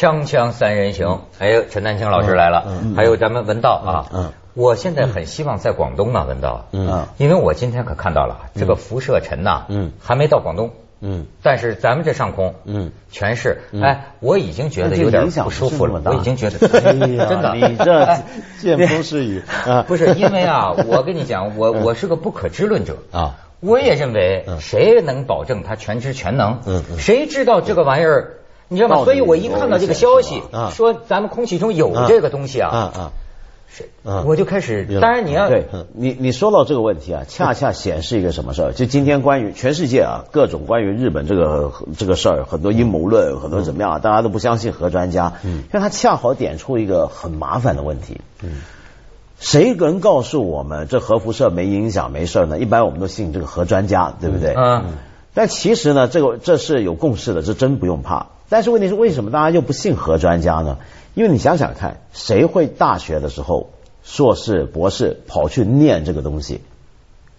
锵锵三人行，还有陈丹青老师来了，还有咱们文道啊。嗯，我现在很希望在广东啊，文道。嗯，因为我今天可看到了这个辐射尘呐，嗯，还没到广东。嗯，但是咱们这上空，嗯，全是，哎，我已经觉得有点不舒服了，我已经觉得，真的，你这见 风是雨啊，不是因为啊，我跟你讲，我我是个不可知论者啊，我也认为谁能保证他全知全能？嗯，谁知道这个玩意儿？你知道吗？所以我一看到这个消息，说咱们空气中有这个东西啊，啊啊，是，我就开始。当然你要对，你你说到这个问题啊，恰恰 显示一个什么事儿？就今天关于全世界啊，各种关于日本这个这个事儿，很多阴谋论，很多怎么样，大家都不相信核专家。嗯，因为他恰好点出一个很麻烦的问题。嗯，谁能告诉我们这核辐射没影响没事呢？一般我们都信这个核专家，对不对？嗯。但其实呢，这个这是有共识的，这真不用怕。但是问题是，为什么大家又不信核专家呢？因为你想想看，谁会大学的时候硕士、博士跑去念这个东西？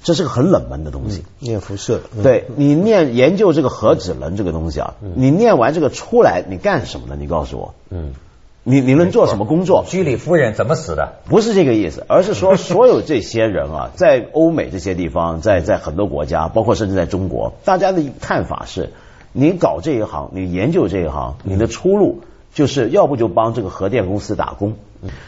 这是个很冷门的东西。念辐射，对你念研究这个核子能这个东西啊，你念完这个出来，你干什么呢？你告诉我。嗯。你你能做什么工作？居里夫人怎么死的？不是这个意思，而是说 所有这些人啊，在欧美这些地方，在在很多国家，包括甚至在中国，大家的看法是，你搞这一行，你研究这一行，你的出路就是要不就帮这个核电公司打工，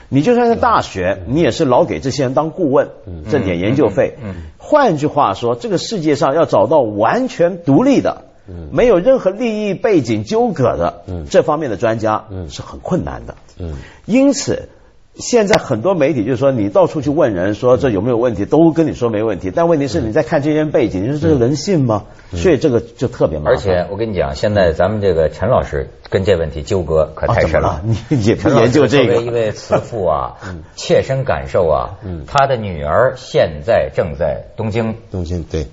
你就算是大学，你也是老给这些人当顾问，挣点研究费。换句话说，这个世界上要找到完全独立的。没有任何利益背景纠葛的，嗯这方面的专家嗯是很困难的。嗯因此，现在很多媒体就是说，你到处去问人说这有没有问题，都跟你说没问题。但问题是你在看这些背景，你说这个人信吗？所以这个就特别麻烦。而且我跟你讲，现在咱们这个陈老师跟这问题纠葛可太深了。你 也研究这个？作为一位慈父啊，切身感受啊，他的女儿现在正在东京。东京对。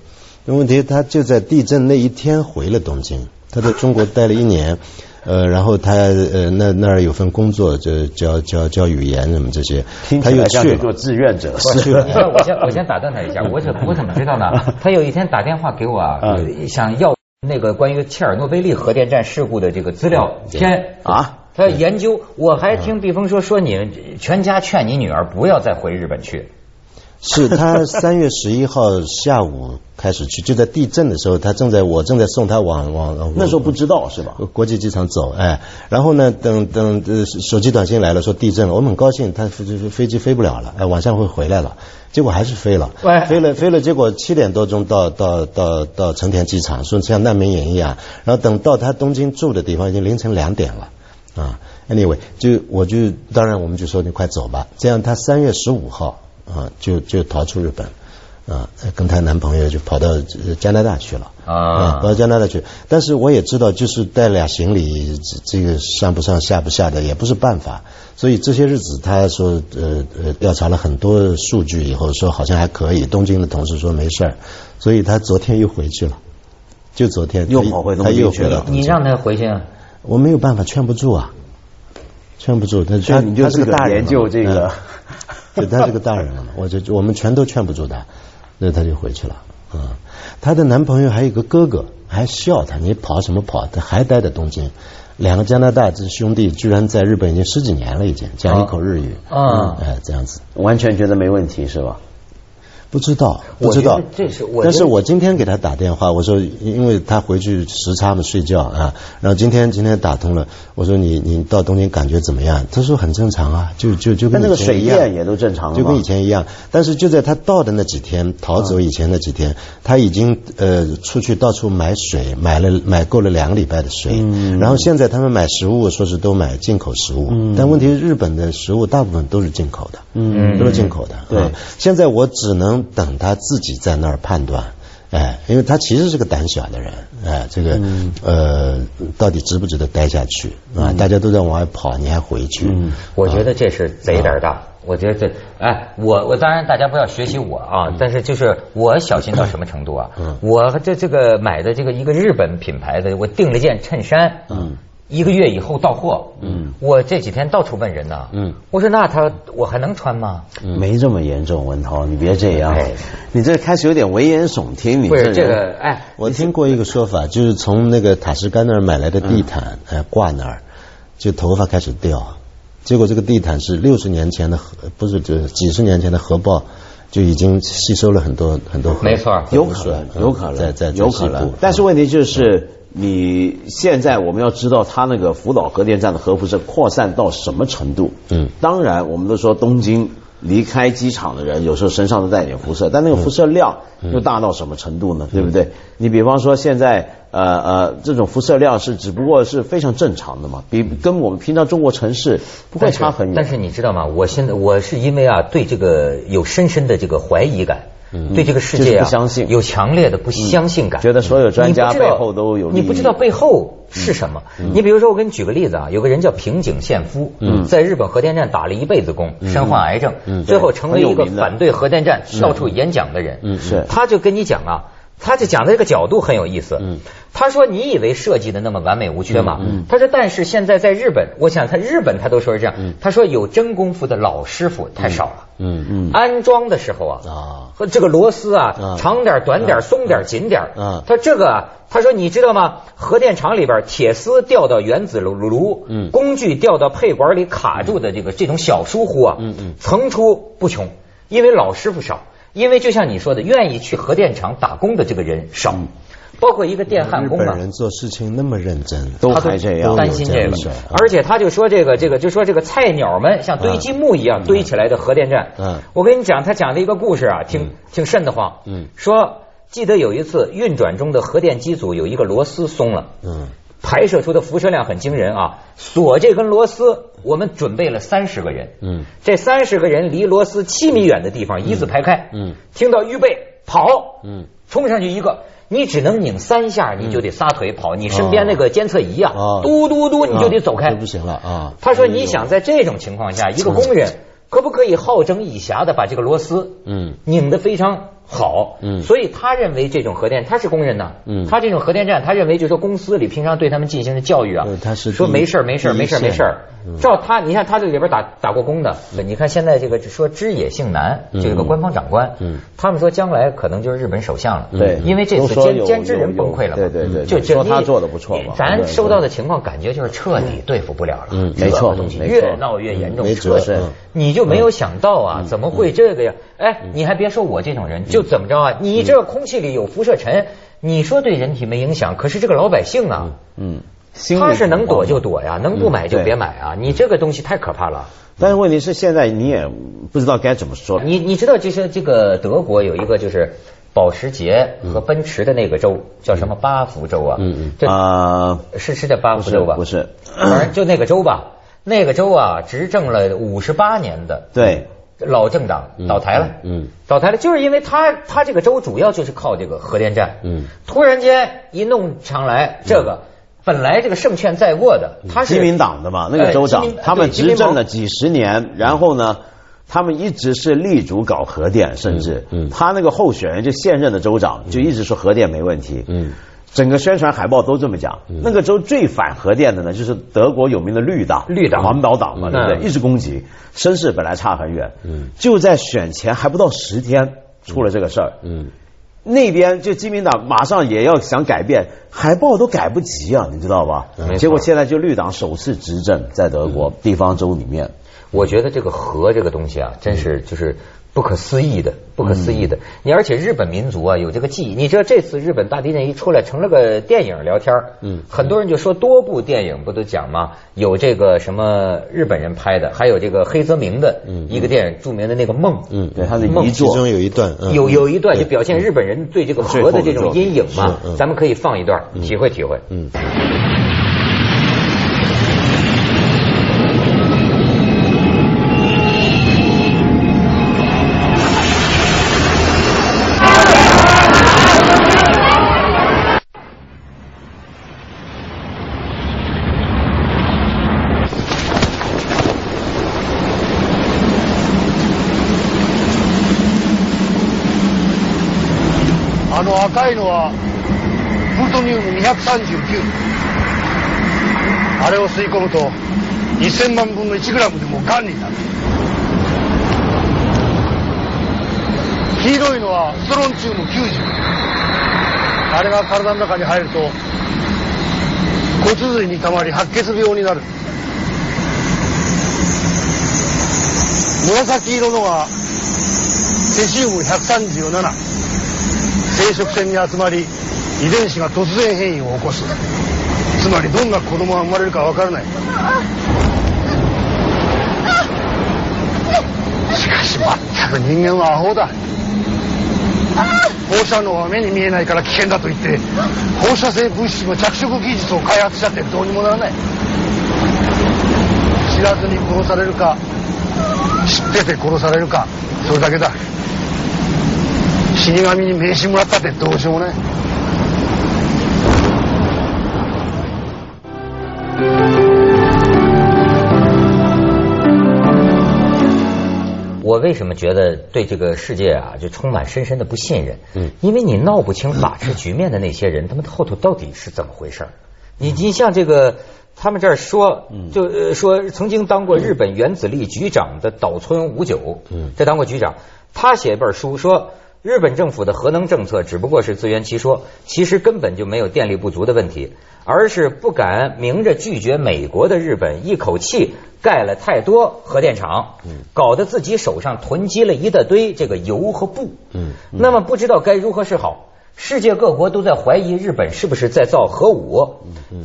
那问题，他就在地震那一天回了东京。他在中国待了一年，呃，然后他呃那那儿有份工作，就教教教语言什么这些。他又去做志愿者。是。我先我先打断他一下，我怎我怎么知道呢？他有一天打电话给我啊，想要那个关于切尔诺贝利核电站事故的这个资料片啊。他研究，我还听毕峰说说你全家劝你女儿不要再回日本去。是他三月十一号下午开始去，就在地震的时候，他正在我正在送他往往那时候不知道是吧？国际机场走，哎，然后呢，等等呃手机短信来了，说地震了，我们很高兴，他飞飞机飞不了了，哎，晚上会回来了，结果还是飞了，飞了飞了，结果七点多钟到到到到成田机场，说像难民营一样，然后等到他东京住的地方已经凌晨两点了，啊，anyway，就我就当然我们就说你快走吧，这样他三月十五号。啊，就就逃出日本，啊，跟她男朋友就跑到加拿大去了啊，跑到加拿大去。但是我也知道，就是带俩行李，这个上不上下不下的也不是办法。所以这些日子，他说呃呃调查了很多数据以后，说好像还可以。东京的同事说没事儿，所以他昨天又回去了，就昨天又跑回东京去了。你让他回去啊？我没有办法，劝不住啊，劝不住。他他你就是个大研究这个。就他是个大人了嘛，我就我们全都劝不住他，那他就回去了。啊，她的男朋友还有个哥哥，还笑他，你跑什么跑？他还待在东京。两个加拿大这兄弟居然在日本已经十几年了，已经讲一口日语。啊，哎，这样子，完全觉得没问题是吧？不知道，不知道。这是我。但是我今天给他打电话，我说，因为他回去时差嘛，睡觉啊。然后今天今天打通了，我说你你到东京感觉怎么样？他说很正常啊，就就就跟以前一样，也都正常，就跟以前一样。但是就在他到的那几天，逃走以前那几天，他已经呃出去到处买水，买了买够了两个礼拜的水。嗯。然后现在他们买食物，说是都买进口食物。嗯。但问题是日本的食物大部分都是进口的。嗯。都是进口的。对。现在我只能。等他自己在那儿判断，哎，因为他其实是个胆小的人，哎，这个呃，到底值不值得待下去啊？大家都在往外跑，你还回去？我觉得这是贼胆大。我觉得这，哎，我我当然大家不要学习我啊，但是就是我小心到什么程度啊？我这这个买的这个一个日本品牌的，我订了件衬衫。嗯。一个月以后到货，嗯，我这几天到处问人呢，嗯，我说那他我还能穿吗？没这么严重，文涛，你别这样，你这开始有点危言耸听，你不是这个，哎，我听过一个说法，就是从那个塔什干那儿买来的地毯，哎，挂那儿。就头发开始掉，结果这个地毯是六十年前的核，不是就是几十年前的核爆，就已经吸收了很多很多核。没错，有可能，有可能，在在有可能。但是问题就是，你现在我们要知道它那个福岛核电站的核辐射扩散到什么程度？嗯，当然我们都说东京。离开机场的人有时候身上都带点辐射，但那个辐射量又大到什么程度呢？对不对？你比方说现在呃呃这种辐射量是只不过是非常正常的嘛，比跟我们平常中国城市不会差很远。但是你知道吗？我现在我是因为啊对这个有深深的这个怀疑感。对这个世界啊，有强烈的不相信感，觉得所有专家背后都有你不知道背后是什么。你比如说，我给你举个例子啊，有个人叫平井宪夫，在日本核电站打了一辈子工，身患癌症，最后成为一个反对核电站、到处演讲的人。是，他就跟你讲啊。他就讲的这个角度很有意思。嗯，他说：“你以为设计的那么完美无缺吗？”嗯，他说：“但是现在在日本，我想他日本他都说是这样。他说有真功夫的老师傅太少了。嗯嗯，安装的时候啊，啊，和这个螺丝啊，长点、短点、松点、紧点。嗯，他这个，他说你知道吗？核电厂里边铁丝掉到原子炉炉，嗯，工具掉到配管里卡住的这个这种小疏忽啊，层出不穷，因为老师傅少。”因为就像你说的，愿意去核电厂打工的这个人少，包括一个电焊工啊。日本人做事情那么认真，都还这样，担心这个。而且他就说这个这个，就说这个菜鸟们像堆积木一样堆起来的核电站。嗯，我跟你讲，他讲的一个故事啊，挺挺瘆得慌。嗯，说记得有一次运转中的核电机组有一个螺丝松了。嗯。排射出的辐射量很惊人啊！锁这根螺丝，我们准备了三十个人。嗯，这三十个人离螺丝七米远的地方一字排开。嗯，听到预备跑。嗯，冲上去一个，你只能拧三下，你就得撒腿跑。你身边那个监测仪啊，嘟嘟嘟，你就得走开。不行了啊！他说：“你想在这种情况下，一个工人可不可以好整以暇的把这个螺丝嗯拧得非常？”好，嗯，所以他认为这种核电他是工人呢，嗯，他这种核电站，他认为就是说公司里平常对他们进行的教育啊，他是说没事没事没事没事照他，你看他这里边打打过工的，你看现在这个说知野幸男这个官方长官，嗯，他们说将来可能就是日本首相了，对，因为这次监监制人崩溃了，对对对，就说他做的不错嘛，咱收到的情况感觉就是彻底对付不了了，嗯，没错，越闹越严重，彻底，你就没有想到啊，怎么会这个呀？哎，你还别说我这种人，就怎么着啊？你这空气里有辐射尘，你说对人体没影响，可是这个老百姓啊，嗯，他是能躲就躲呀，能不买就别买啊！你这个东西太可怕了。但是问题是，现在你也不知道该怎么说。你你知道，就是这个德国有一个就是保时捷和奔驰的那个州叫什么巴福州啊？嗯嗯，啊，是是叫巴福州吧？不是，反正就那个州吧。那个州啊，执政了五十八年的。对。老政党倒台了，嗯，倒台了，就是因为他他这个州主要就是靠这个核电站，嗯，突然间一弄上来，这个本来这个胜券在握的，他是基民党的嘛，那个州长，他们执政了几十年，然后呢，他们一直是力主搞核电，甚至，嗯，他那个候选人就现任的州长就一直说核电没问题，嗯。整个宣传海报都这么讲。那个州最反核电的呢，就是德国有名的绿党，绿党环保党嘛，对不对？一直攻击，声势本来差很远。嗯，就在选前还不到十天，出了这个事儿。嗯，那边就基民党马上也要想改变，海报都改不及啊，你知道吧？结果现在就绿党首次执政在德国地方州里面。我觉得这个核这个东西啊，真是就是。不可思议的，不可思议的。你而且日本民族啊有这个记忆。你知道这次日本大地震一出来，成了个电影聊天嗯，很多人就说多部电影不都讲吗？有这个什么日本人拍的，还有这个黑泽明的一个电影，著名的那个梦。嗯，对，他的梦其中有一段，有有一段就表现日本人对这个核的这种阴影嘛。咱们可以放一段，体会体会。嗯。赤いのはプルトニウム239あれを吸い込むと1000万分の1グラムでもがんになる。黄色いのはストロンチウム90あれが体の中に入ると骨髄にたまり白血病になる。紫色のはセシウム137生殖腺に集まり遺伝子が突然変異を起こす。つまりどんな子供が生まれるかわからない。しかしまったく人間はアホだ。放射能は目に見えないから危険だと言って放射性物質の着色技術を開発したってどうにもならない。知らずに殺されるか知ってて殺されるかそれだけだ。死神に名刺もらったってどうしようもない我为什么觉得对这个世界啊就充满深深的不信任？嗯，因为你闹不清法治局面的那些人，他们后头到底是怎么回事？你你像这个，他们这儿说，就说曾经当过日本原子力局长的岛村五九，嗯，这当过局长，他写一本书说。 日本政府的核能政策只不过是自圆其说，其实根本就没有电力不足的问题，而是不敢明着拒绝美国的日本一口气盖了太多核电厂，搞得自己手上囤积了一大堆这个油和布。嗯，那么不知道该如何是好。世界各国都在怀疑日本是不是在造核武，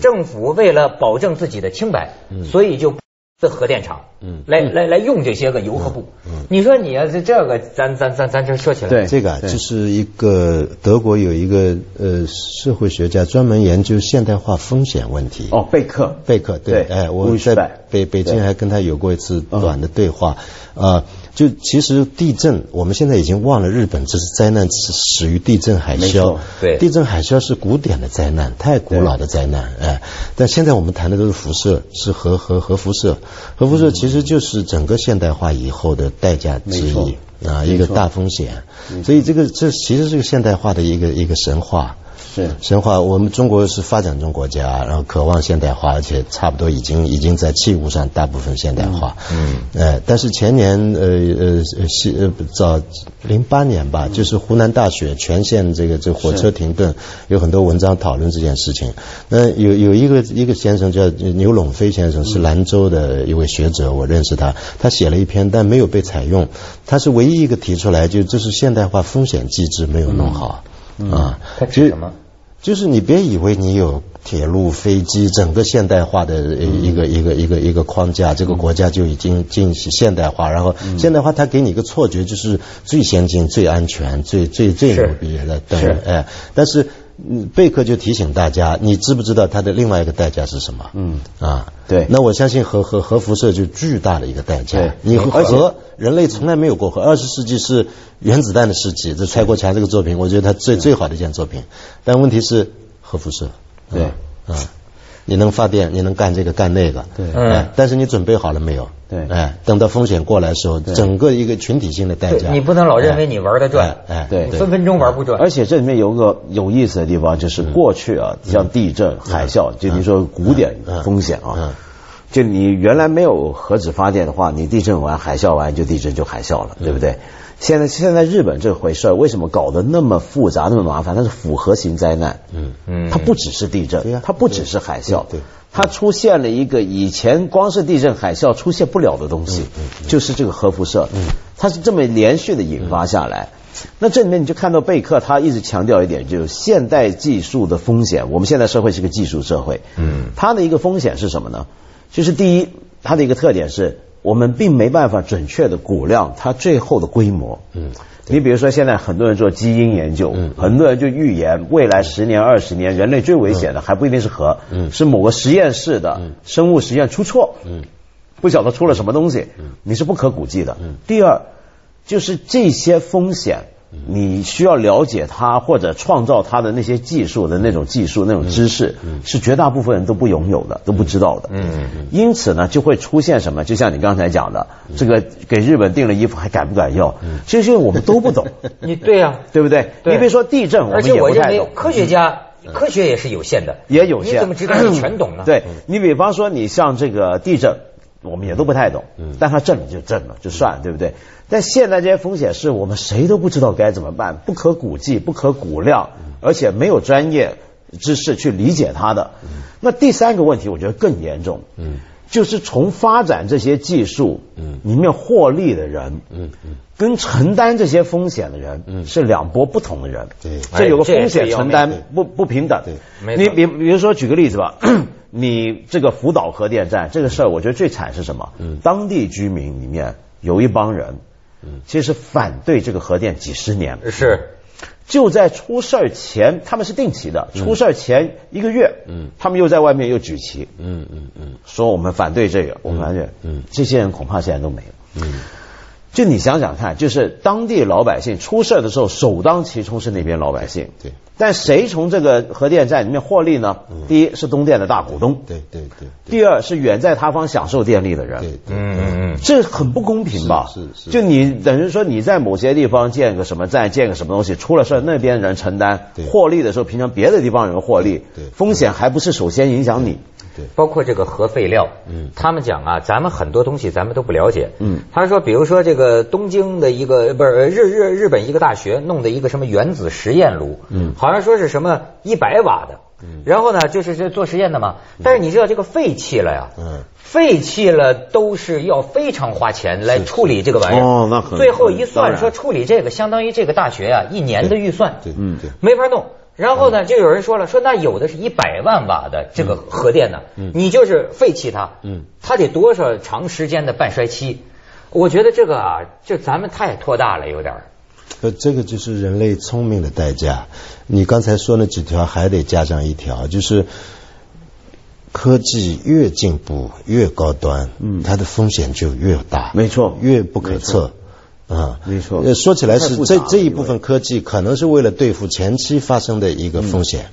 政府为了保证自己的清白，所以就。的核电厂，嗯，来来来用这些个油和布，嗯，你说你要是这个，咱咱咱咱这说起来，对这个就是一个德国有一个呃社会学家专门研究现代化风险问题，哦，贝克，贝克，对，哎，我在北北京还跟他有过一次短的对话，啊。就其实地震，我们现在已经忘了日本这是灾难是始于地震海啸。对，地震海啸是古典的灾难，太古老的灾难，哎。但现在我们谈的都是辐射，是核核核辐射，核辐射其实就是整个现代化以后的代价之一啊，一个大风险。所以这个这其实是个现代化的一个一个神话。是神话，我们中国是发展中国家，然后渴望现代化，而且差不多已经已经在器物上大部分现代化。嗯，呃，但是前年呃呃西呃早零八年吧，就是湖南大学，全县这个这火车停顿，有很多文章讨论这件事情。那有有一个一个先生叫牛陇飞先生，是兰州的一位学者，我认识他，他写了一篇，但没有被采用。他是唯一一个提出来，就这是现代化风险机制没有弄好啊。他指什么？就是你别以为你有铁路、飞机，整个现代化的一个一个一个一个框架，这个国家就已经进行现代化。然后现代化，它给你一个错觉，就是最先进、最安全、最最最牛逼的。是，哎，但是。贝克就提醒大家，你知不知道它的另外一个代价是什么？嗯啊，对。那我相信核核核辐射就巨大的一个代价。对，你核人类从来没有过核，二十世纪是原子弹的世纪。这蔡国强这个作品，我觉得他最最好的一件作品。但问题是核辐射。对，啊。你能发电，你能干这个干那个，对，哎，但是你准备好了没有？对，哎，等到风险过来的时候，整个一个群体性的代价，你不能老认为你玩得转，哎，对，分分钟玩不转。而且这里面有个有意思的地方，就是过去啊，像地震、海啸，就你说古典风险啊，就你原来没有核子发电的话，你地震完、海啸完就地震就海啸了，对不对？现在现在日本这回事为什么搞得那么复杂那么麻烦？它是复合型灾难，嗯嗯，它不只是地震，它不只是海啸，对，它出现了一个以前光是地震海啸出现不了的东西，就是这个核辐射，嗯，它是这么连续的引发下来。那这里面你就看到贝克他一直强调一点，就是现代技术的风险。我们现在社会是个技术社会，嗯，它的一个风险是什么呢？就是第一，它的一个特点是。我们并没办法准确的估量它最后的规模。嗯，你比如说现在很多人做基因研究，嗯，很多人就预言未来十年、二十年，人类最危险的还不一定是核，嗯，是某个实验室的生物实验出错，嗯，不晓得出了什么东西，嗯，你是不可估计的。嗯，第二就是这些风险。你需要了解它或者创造它的那些技术的那种技术那种知识，是绝大部分人都不拥有的，都不知道的。嗯因此呢，就会出现什么？就像你刚才讲的，这个给日本订了衣服还敢不敢要？其实我们都不懂。你对呀，对不对？你别说地震，而且我认为科学家科学也是有限的，也有限。你怎么知道你全懂呢？对你比方说，你像这个地震。我们也都不太懂，但他挣了就挣了，就算对不对？但现在这些风险是我们谁都不知道该怎么办，不可估计、不可估量，而且没有专业知识去理解它的。那第三个问题，我觉得更严重。嗯，就是从发展这些技术，嗯，里面获利的人，嗯嗯，跟承担这些风险的人，嗯，是两拨不同的人，对，这有个风险承担不不平等，对，你比比如说举个例子吧，你这个福岛核电站这个事儿，我觉得最惨是什么？嗯，当地居民里面有一帮人，嗯，其实反对这个核电几十年，是。就在出事儿前，他们是定期的。出事儿前一个月，嗯，他们又在外面又举旗，嗯嗯嗯，说我们反对这个，我们反对，嗯，这些人恐怕现在都没了，嗯。就你想想看，就是当地老百姓出事的时候，首当其冲是那边老百姓。对。但谁从这个核电站里面获利呢？第一是东电的大股东。对对对。第二是远在他方享受电力的人。对。嗯嗯嗯。这很不公平吧？是是。就你等于说你在某些地方建个什么站，建个什么东西，出了事那边人承担获利的时候，平常别的地方人获利，风险还不是首先影响你。包括这个核废料，嗯，他们讲啊，咱们很多东西咱们都不了解，嗯，他说，比如说这个东京的一个不是日日日本一个大学弄的一个什么原子实验炉，嗯，好像说是什么一百瓦的，嗯，然后呢就是这做实验的嘛，但是你知道这个废弃了呀，嗯，废弃了都是要非常花钱来处理这个玩意儿，哦，那很，最后一算说处理这个相当于这个大学啊一年的预算，对，嗯对，没法弄。然后呢，就有人说了，说那有的是一百万瓦的这个核电呢，你就是废弃它，它得多少长时间的半衰期？我觉得这个啊，就咱们太拖大了，有点。呃，这个就是人类聪明的代价。你刚才说那几条还得加上一条，就是科技越进步越高端，嗯，它的风险就越大，没错，越不可测。啊，没错。说起来是这这一部分科技，可能是为了对付前期发生的一个风险，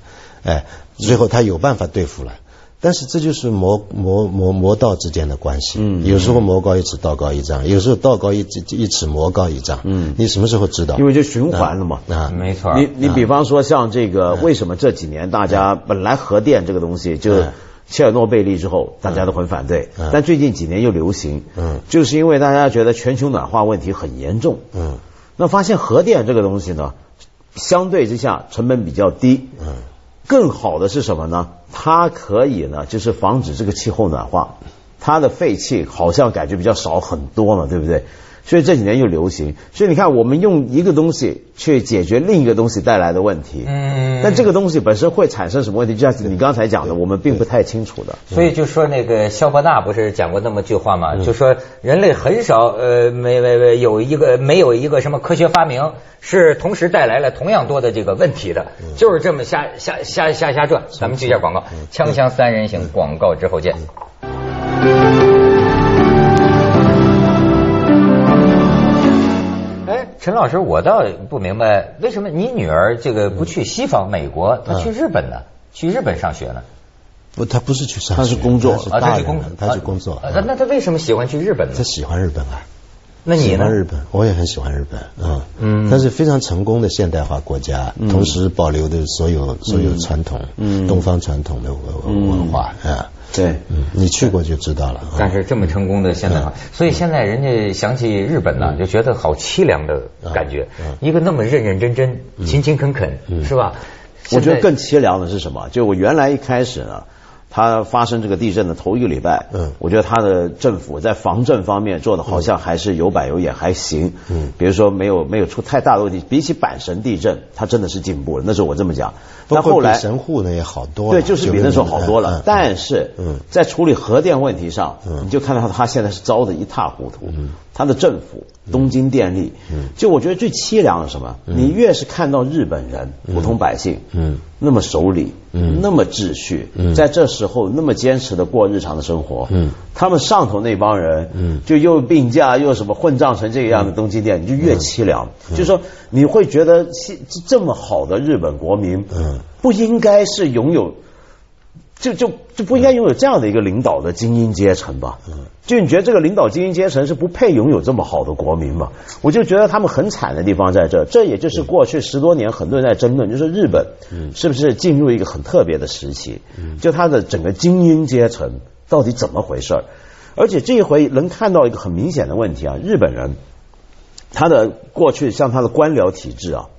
哎，最后他有办法对付了。但是这就是魔魔魔魔道之间的关系。嗯。有时候魔高一尺，道高一丈；有时候道高一一尺，魔高一丈。嗯。你什么时候知道？因为就循环了嘛。啊，没错。你你比方说像这个，为什么这几年大家本来核电这个东西就。切尔诺贝利之后，大家都很反对，但最近几年又流行，嗯，就是因为大家觉得全球暖化问题很严重，嗯，那发现核电这个东西呢，相对之下成本比较低，嗯，更好的是什么呢？它可以呢，就是防止这个气候暖化，它的废气好像感觉比较少很多嘛，对不对？所以这几年又流行，所以你看，我们用一个东西去解决另一个东西带来的问题，嗯，但这个东西本身会产生什么问题，就像你刚才讲的，我们并不太清楚的。所以就说那个肖伯纳不是讲过那么句话吗？就说人类很少呃没没没有一个没有一个什么科学发明是同时带来了同样多的这个问题的，就是这么瞎瞎瞎瞎瞎转。咱们去一下广告，锵锵三人行广告之后见。陈老师，我倒不明白，为什么你女儿这个不去西方美国，她去日本呢？去日本上学呢？不，她不是去上学，她是工作，她是工，她去工作。那那她为什么喜欢去日本呢？她喜欢日本啊。那你呢？喜欢日本，我也很喜欢日本啊。嗯。它是非常成功的现代化国家，同时保留的所有所有传统，嗯，东方传统的文文化啊。对，嗯，你去过就知道了。但是这么成功的现代化，所以现在人家想起日本呢，就觉得好凄凉的感觉。一个那么认认真真、勤勤恳恳，是吧？我觉得更凄凉的是什么？就我原来一开始呢。它发生这个地震的头一个礼拜，嗯，我觉得他的政府在防震方面做的好像还是有板有眼，还行，嗯，比如说没有没有出太大的问题，比起阪神地震，它真的是进步了，那时候我这么讲。但后来神户呢也好多了，对，就是比那时候好多了。但是，嗯，在处理核电问题上，嗯，你就看到他现在是糟的一塌糊涂，嗯，它的政府东京电力，嗯，就我觉得最凄凉的什么？你越是看到日本人普通百姓，嗯，那么守礼，嗯，那么秩序，嗯，在这时候那么坚持的过日常的生活，嗯，他们上头那帮人，嗯，就又病假又什么混账成这个样的东京电，你就越凄凉。就是说你会觉得这这么好的日本国民，嗯，不应该是拥有。就就就不应该拥有这样的一个领导的精英阶层吧？嗯，就你觉得这个领导精英阶层是不配拥有这么好的国民吗？我就觉得他们很惨的地方在这，这也就是过去十多年很多人在争论，就是日本是不是进入一个很特别的时期？就他的整个精英阶层到底怎么回事？而且这一回能看到一个很明显的问题啊，日本人他的过去像他的官僚体制啊。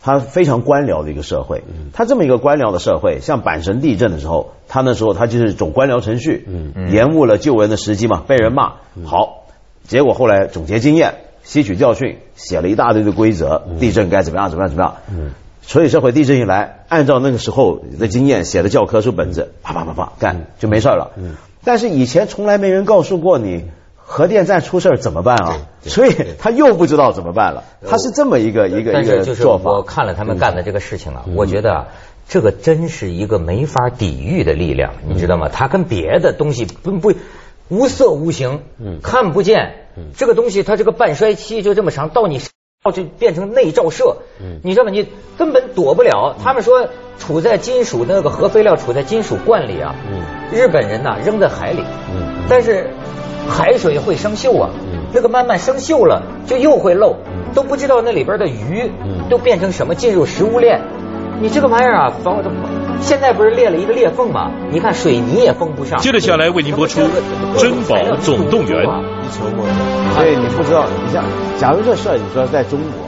它非常官僚的一个社会。他这么一个官僚的社会，像阪神地震的时候，他那时候他就是走官僚程序，延误了救援的时机嘛，被人骂。好，结果后来总结经验，吸取教训，写了一大堆的规则，地震该怎么样怎么样怎么样。所以社会地震一来，按照那个时候的经验写的教科书本子，啪啪啪啪干就没事了。但是以前从来没人告诉过你。核电站出事怎么办啊？所以他又不知道怎么办了。他是这么一个一个一个做法。我看了他们干的这个事情啊，我觉得这个真是一个没法抵御的力量，你知道吗？它跟别的东西不不无色无形，看不见。这个东西它这个半衰期就这么长，到你就变成内照射。你知道吗？你根本躲不了。他们说处在金属那个核废料处在金属罐里啊，日本人呐扔在海里，但是。海水会生锈啊，那个慢慢生锈了，就又会漏，都不知道那里边的鱼都变成什么进入食物链。你这个玩意儿啊，防现在不是裂了一个裂缝吗？你看水泥也封不上。接着下来为您播出《珍宝总动员》。所以你不知道，你像假如这事儿，你说在中国。